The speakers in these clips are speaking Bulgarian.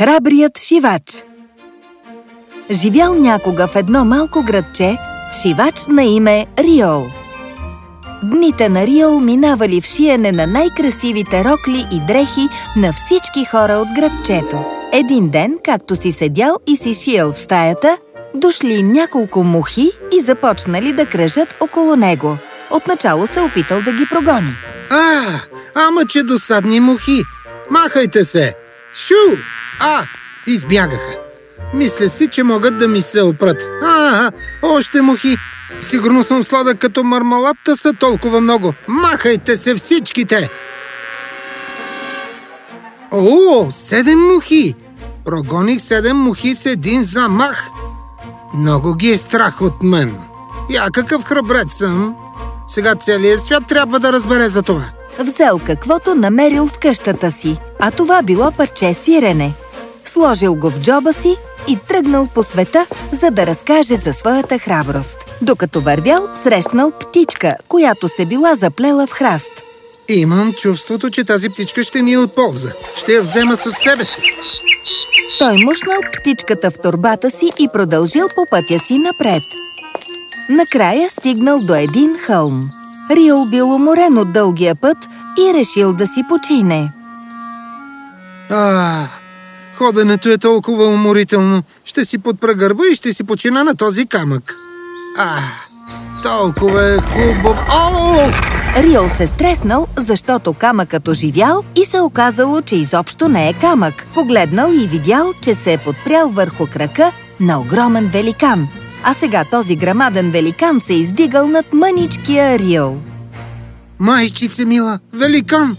Храбрият шивач Живял някога в едно малко градче шивач на име Риол. Дните на Риол минавали в шиене на най-красивите рокли и дрехи на всички хора от градчето. Един ден, както си седял и си шиял в стаята, дошли няколко мухи и започнали да кръжат около него. Отначало се опитал да ги прогони. А, ама че досадни мухи! Махайте се! Шу! А, избягаха. Мисля си, че могат да ми се опрат. А, още мухи! Сигурно съм сладък като мармалатта са толкова много. Махайте се всичките! О, седем мухи! Прогоних седем мухи с един замах. Много ги е страх от мен. Я какъв храбрец съм. Сега целият свят трябва да разбере за това. Взел каквото намерил в къщата си, а това било парче сирене. Сложил го в джоба си и тръгнал по света, за да разкаже за своята храброст. Докато вървял, срещнал птичка, която се била заплела в храст. Имам чувството, че тази птичка ще ми е от полза. Ще я взема със себе си. Той мушнал птичката в турбата си и продължил по пътя си напред. Накрая стигнал до един хълм. Риол бил уморен от дългия път и решил да си почине. А, ходенето е толкова уморително. Ще си подпра гърба и ще си почина на този камък. А, толкова е хубаво. О! Риол се стреснал, защото камъкът оживял и се оказало, че изобщо не е камък. Погледнал и видял, че се е подпрял върху крака на огромен великан. А сега този грамаден великан се издигал над мъничкия Риол. Майчице мила, великан!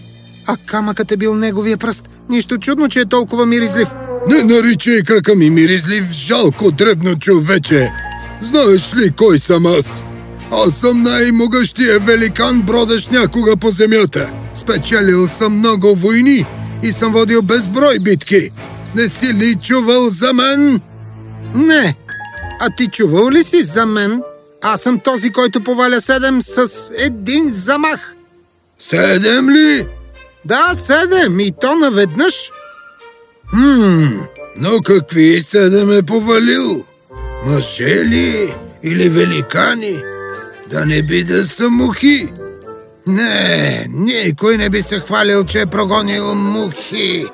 А камъкът е бил неговия пръст. Нищо чудно, че е толкова миризлив. Не наричай крака ми миризлив, жалко дребно човече. Знаеш ли кой съм аз? Аз съм най-могъщия великан, бродещ някога по земята. Спечелил съм много войни и съм водил безброй битки. Не си ли чувал за мен? Не. А ти чувал ли си за мен? Аз съм този, който поваля седем с един замах. Седем ли? Да, седем и то наведнъж. Хм, но какви седем е повалил? Мъже ли или великани? Да не би да са мухи? Не, никой не би се хвалил, че е прогонил мухи.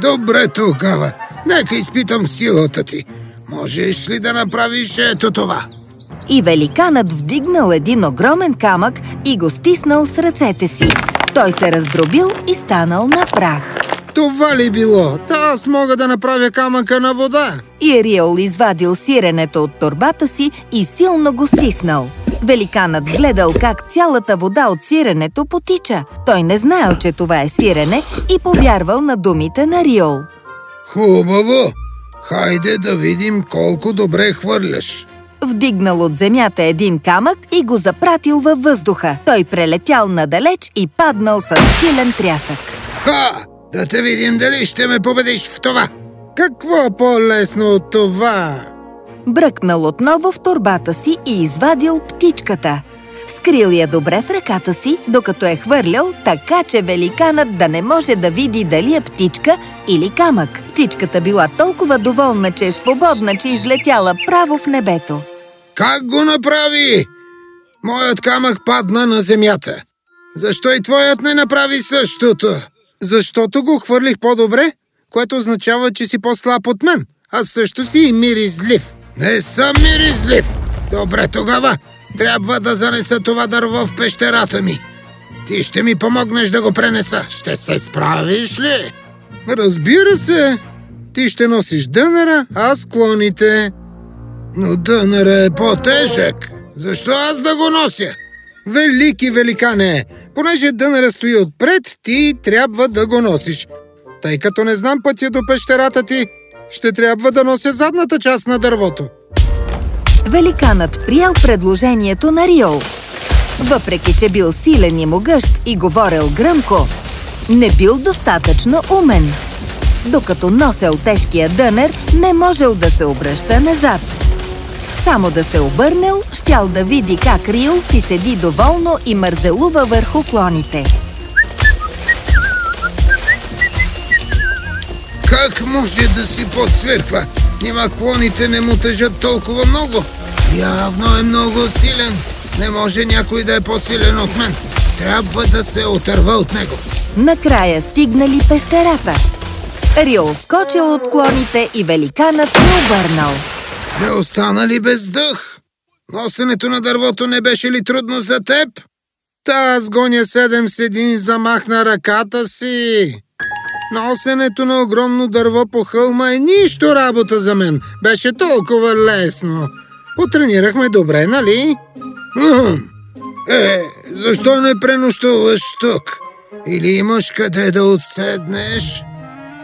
Добре тогава, нека изпитам силата ти. Можеш ли да направиш ето това? И великанът вдигнал един огромен камък и го стиснал с ръцете си. Той се раздробил и станал на прах. Това ли било? Та аз мога да направя камъка на вода. И Риол извадил сиренето от турбата си и силно го стиснал. Великанът гледал как цялата вода от сиренето потича. Той не знаел, че това е сирене и повярвал на думите на Риол. Хубаво! Хайде да видим колко добре хвърляш. Вдигнал от земята един камък и го запратил във въздуха. Той прелетял надалеч и паднал с силен трясък. Ха! Да те видим дали ще ме победиш в това! Какво по-лесно от това? Бръкнал отново в турбата си и извадил птичката. Скрил я добре в ръката си, докато е хвърлял, така че великанът да не може да види дали е птичка или камък. Птичката била толкова доволна, че е свободна, че излетяла право в небето. Как го направи? Моят камък падна на земята. Защо и твоят не направи същото? Защото го хвърлих по-добре, което означава, че си по-слаб от мен. Аз също си и миризлив. Не съм миризлив. Добре тогава. Трябва да занеса това дърво в пещерата ми. Ти ще ми помогнеш да го пренеса. Ще се справиш ли? Разбира се. Ти ще носиш дънера, а склоните. Но дънера е по-тежък. Защо аз да го нося? Велики великане! Понеже дънера стои отпред, ти трябва да го носиш. Тъй като не знам пътя до пещерата ти, ще трябва да нося задната част на дървото. Великанът приел предложението на Риол. Въпреки, че бил силен и могъщ и говорил гръмко, не бил достатъчно умен. Докато носел тежкия дънер, не можел да се обръща назад. Само да се обърнел, щял да види как Риол си седи доволно и мързелува върху клоните. Как може да си подсвирква? Нима клоните не му тежат толкова много. Явно е много силен. Не може някой да е по-силен от мен. Трябва да се отърва от него. Накрая стигнали пещерата. Риол скочил от клоните и великанът не обърнал. Не остана ли без дъх? Носенето на дървото не беше ли трудно за теб? Та аз гоня седем с един замах на ръката си. Носенето на огромно дърво по хълма е нищо работа за мен. Беше толкова лесно. Потренирахме добре, нали? Е, защо не пренощуваш тук? Или имаш къде да отседнеш?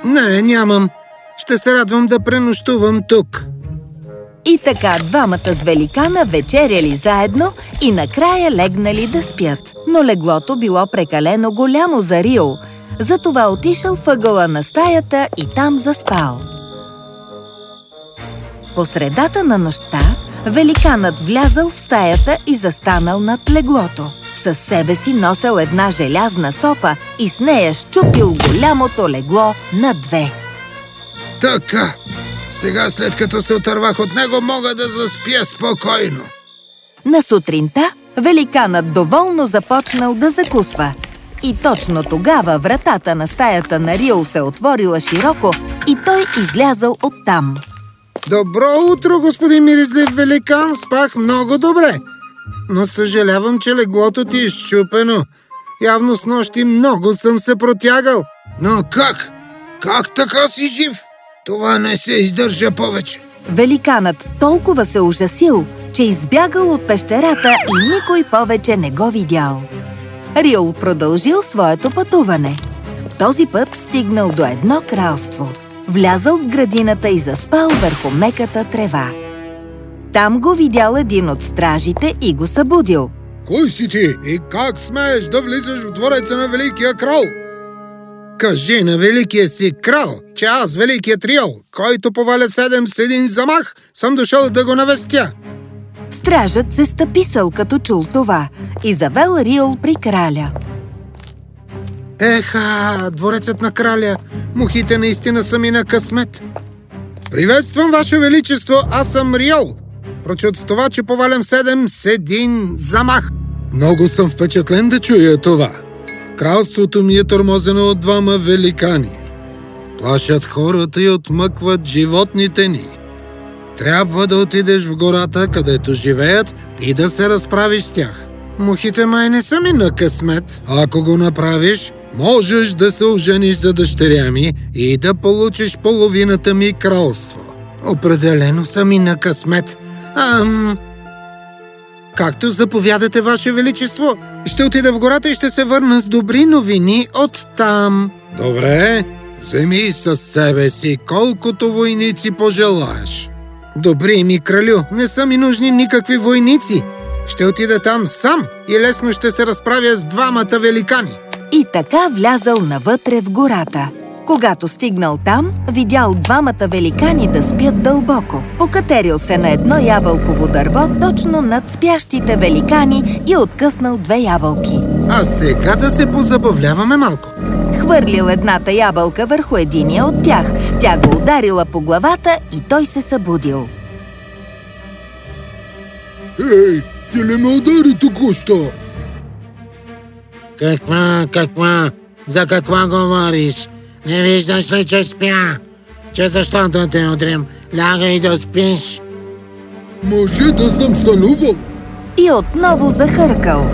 Не, нямам. Ще се радвам да пренощувам тук. И така двамата с великана вечеряли заедно и накрая легнали да спят. Но леглото било прекалено голямо за Рио, затова отишъл въгъла на стаята и там заспал. По средата на нощта великанът влязъл в стаята и застанал над леглото. Със себе си носел една желязна сопа и с нея щупил голямото легло на две. Така, сега след като се отървах от него, мога да заспя спокойно. На сутринта великанът доволно започнал да закусва. И точно тогава вратата на стаята на Рил се отворила широко и той излязъл оттам. Добро утро, господин Миризлив Великан! Спах много добре. Но съжалявам, че леглото ти е изчупено. Явно с нощи много съм се протягал. Но как? Как така си жив? Това не се издържа повече. Великанът толкова се ужасил, че избягал от пещерата и никой повече не го видял. Рил продължил своето пътуване. Този път стигнал до едно кралство. Влязъл в градината и заспал върху меката трева. Там го видял един от стражите и го събудил. Кой си ти и как смееш да влизаш в двореца на Великия крал? Кажи на великия си крал, че аз, великият Риол, който поваля седем с един замах, съм дошъл да го навестя. Стражът се стъписал като чул това и завел Риол при краля. Еха, дворецът на краля, мухите наистина са ми на късмет. Приветствам, Ваше Величество, аз съм Риол. Прочут с това, че повалям седем с един замах. Много съм впечатлен да чуя това. Кралството ми е тормозено от двама великани. Плашат хората и отмъкват животните ни. Трябва да отидеш в гората, където живеят и да се разправиш с тях. Мухите май не са ми на късмет. Ако го направиш, можеш да се ожениш за дъщеря ми и да получиш половината ми кралство. Определено са ми на късмет. Ам... Както заповядате, Ваше Величество, ще отида в гората и ще се върна с добри новини от там. Добре, вземи със себе си колкото войници пожелаеш. Добри ми, кралю, не са ми нужни никакви войници. Ще отида там сам и лесно ще се разправя с двамата великани. И така влязал навътре в гората. Когато стигнал там, видял двамата великани да спят дълбоко. Покатерил се на едно ябълково дърво точно над спящите великани и откъснал две ябълки. А сега да се позабавляваме малко. Хвърлил едната ябълка върху единия от тях. Тя го ударила по главата и той се събудил. Ей, ти ли ме удари току-що? Каква, каква? За каква говориш? Не виждаш ли, че спя? Че защо да те удрим? Лягай да спиш. Може да съм сънувал. И отново захъркал.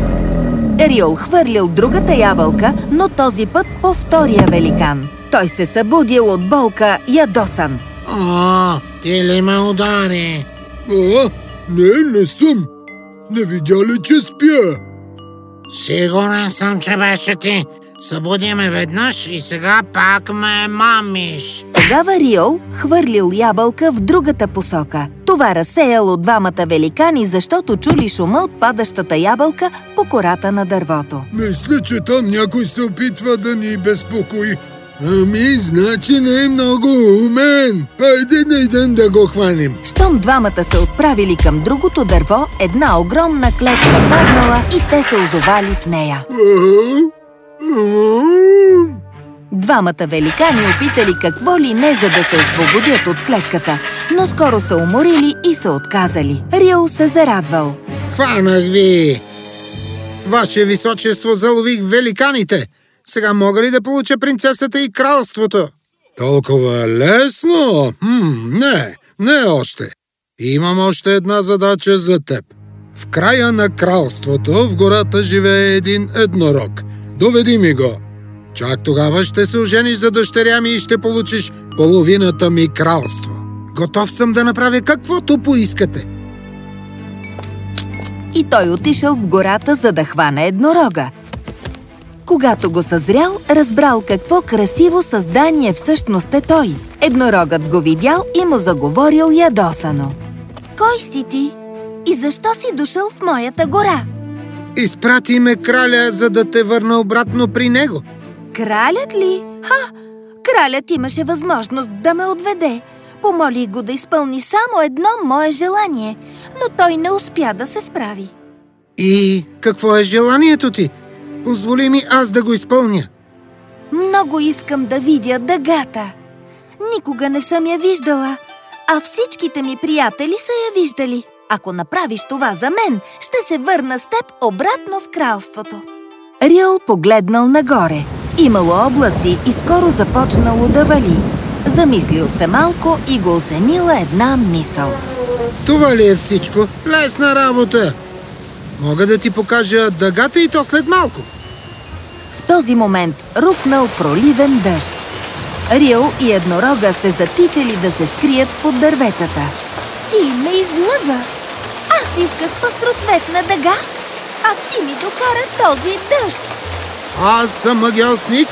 Риол хвърлил другата ябълка, но този път по втория великан. Той се събудил от болка ядосан. О, ти ли ме удари? А, не, не съм. Не видя ли, че спя? Сигурен съм, че беше ти. Събуди ме веднъж и сега пак ме мамиш. Тогава Риол хвърлил ябълка в другата посока. Това разсеял от двамата великани, защото чули шума от падащата ябълка по кората на дървото. Мисля, че там някой се опитва да ни безпокои. Ами, значи не е много умен. Хайде найден да го хванем. Щом двамата се отправили към другото дърво, една огромна клетка паднала и те се озовали в нея. Двамата великани опитали какво ли не, за да се освободят от клетката, но скоро са уморили и са отказали. Риол се зарадвал. Хванах ви! Ваше височество, залових великаните! Сега мога ли да получа принцесата и кралството? Толкова лесно? Хм, не, не още. Имам още една задача за теб. В края на кралството в гората живее един еднорог. Доведи ми го. Чак тогава ще се ожениш за дъщеря ми и ще получиш половината ми кралство. Готов съм да направя каквото поискате. И той отишъл в гората, за да хване еднорога. Когато го съзрял, разбрал какво красиво създание всъщност е той. Еднорогът го видял и му заговорил ядосано. Кой си ти? И защо си дошъл в моята гора? Изпрати ме краля, за да те върна обратно при него. Кралят ли? Ха! Кралят имаше възможност да ме отведе. Помоли го да изпълни само едно мое желание, но той не успя да се справи. И какво е желанието ти? Позволи ми аз да го изпълня. Много искам да видя дъгата. Никога не съм я виждала, а всичките ми приятели са я виждали. Ако направиш това за мен, ще се върна с теб обратно в кралството. Рил погледнал нагоре. Имало облаци и скоро започнало да вали. Замислил се малко и го осенила една мисъл. Това ли е всичко? Лесна работа! Мога да ти покажа дъгата и то след малко. В този момент рухнал проливен дъжд. Рил и еднорога се затичали да се скрият под дърветата. Ти ме излъга! Аз исках пастроцветна дъга, а ти ми докара този дъжд. Аз съм магиосник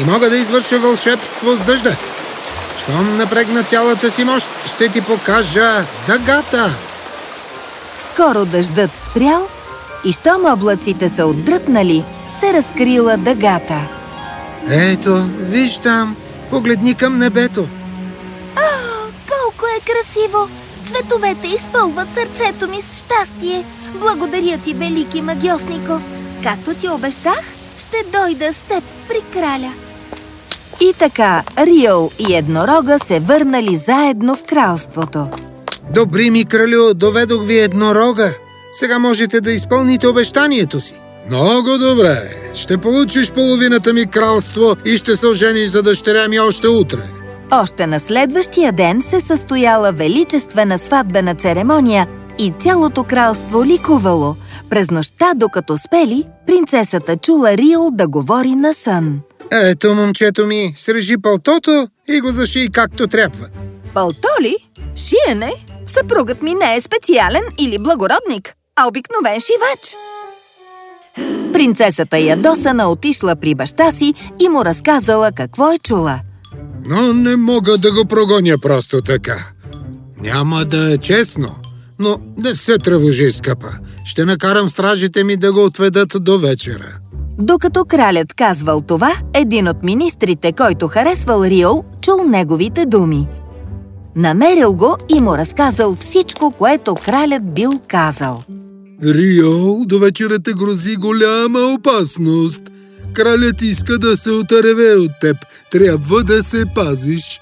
и мога да извърша вълшебство с дъжда. Щом напрегна цялата си мощ, ще ти покажа дъгата. Скоро дъждът спрял и щом облаците са отдръпнали, се разкрила дъгата. Ето, виж там, погледни към небето. О, колко е красиво! Цветовете изпълват сърцето ми с щастие. Благодаря ти, велики магиоснико. Както ти обещах, ще дойда с теб при краля. И така, Риол и Еднорога се върнали заедно в кралството. Добри ми, кралю, доведох ви еднорога. Сега можете да изпълните обещанието си. Много добре. Ще получиш половината ми кралство и ще се ожениш за дъщеря ми още утре. Още на следващия ден се състояла величествена сватбена церемония и цялото кралство ликувало. През нощта, докато спели, принцесата чула Риол да говори на сън. Ето, момчето ми, срежи пълтото и го заший както трябва. Пълто ли? Шиене? Съпругът ми не е специален или благородник, а обикновен шивач. Принцесата ядосана отишла при баща си и му разказала какво е чула. Но не мога да го прогоня просто така. Няма да е честно, но не се тревожи, скъпа. Ще накарам стражите ми да го отведат до вечера. Докато кралят казвал това, един от министрите, който харесвал Риол, чул неговите думи. Намерил го и му разказал всичко, което кралят бил казал. Риол, до вечера те грози голяма опасност. Кралят иска да се отърве от теб. Трябва да се пазиш.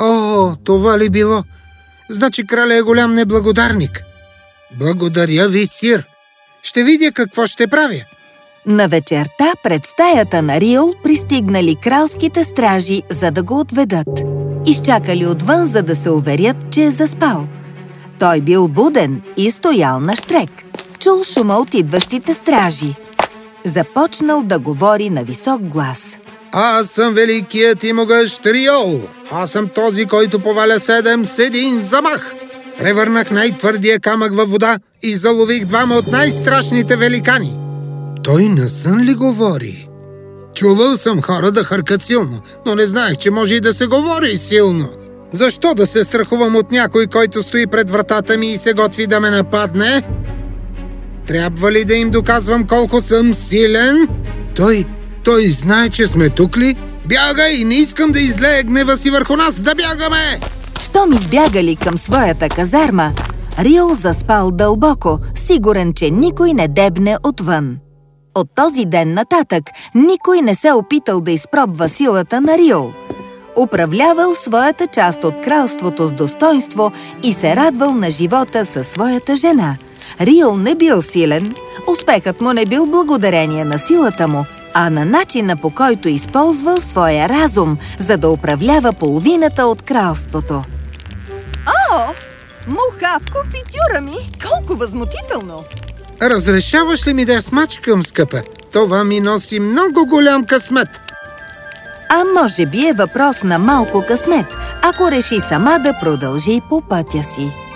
О, това ли било? Значи краля е голям неблагодарник. Благодаря ви, сир. Ще видя какво ще правя. На вечерта пред стаята на Риол пристигнали кралските стражи, за да го отведат. Изчакали отвън, за да се уверят, че е заспал. Той бил буден и стоял на штрек. Чул шума от идващите стражи. Започнал да говори на висок глас. Аз съм великият и могъщ Риол. Аз съм този, който поваля седем с един замах. Превърнах най-твърдия камък във вода и залових двама от най-страшните великани. Той на сън ли говори? Чувал съм хора да хъркат силно, но не знаех, че може и да се говори силно. Защо да се страхувам от някой, който стои пред вратата ми и се готви да ме нападне? Трябва ли да им доказвам колко съм силен? Той, той знае, че сме тук ли? Бягай! Не искам да излее гнева си върху нас! Да бягаме! Щом избягали към своята казарма, Рил заспал дълбоко, сигурен, че никой не дебне отвън. От този ден нататък никой не се опитал да изпробва силата на Риол. Управлявал своята част от кралството с достоинство и се радвал на живота със своята жена. Риол не бил силен, успехът му не бил благодарение на силата му, а на начина по който използвал своя разум, за да управлява половината от кралството. О, муха в конфитюра ми! Колко възмутително! Разрешаваш ли ми да я смачкам, скъпа? Това ми носи много голям късмет. А може би е въпрос на малко късмет, ако реши сама да продължи по пътя си.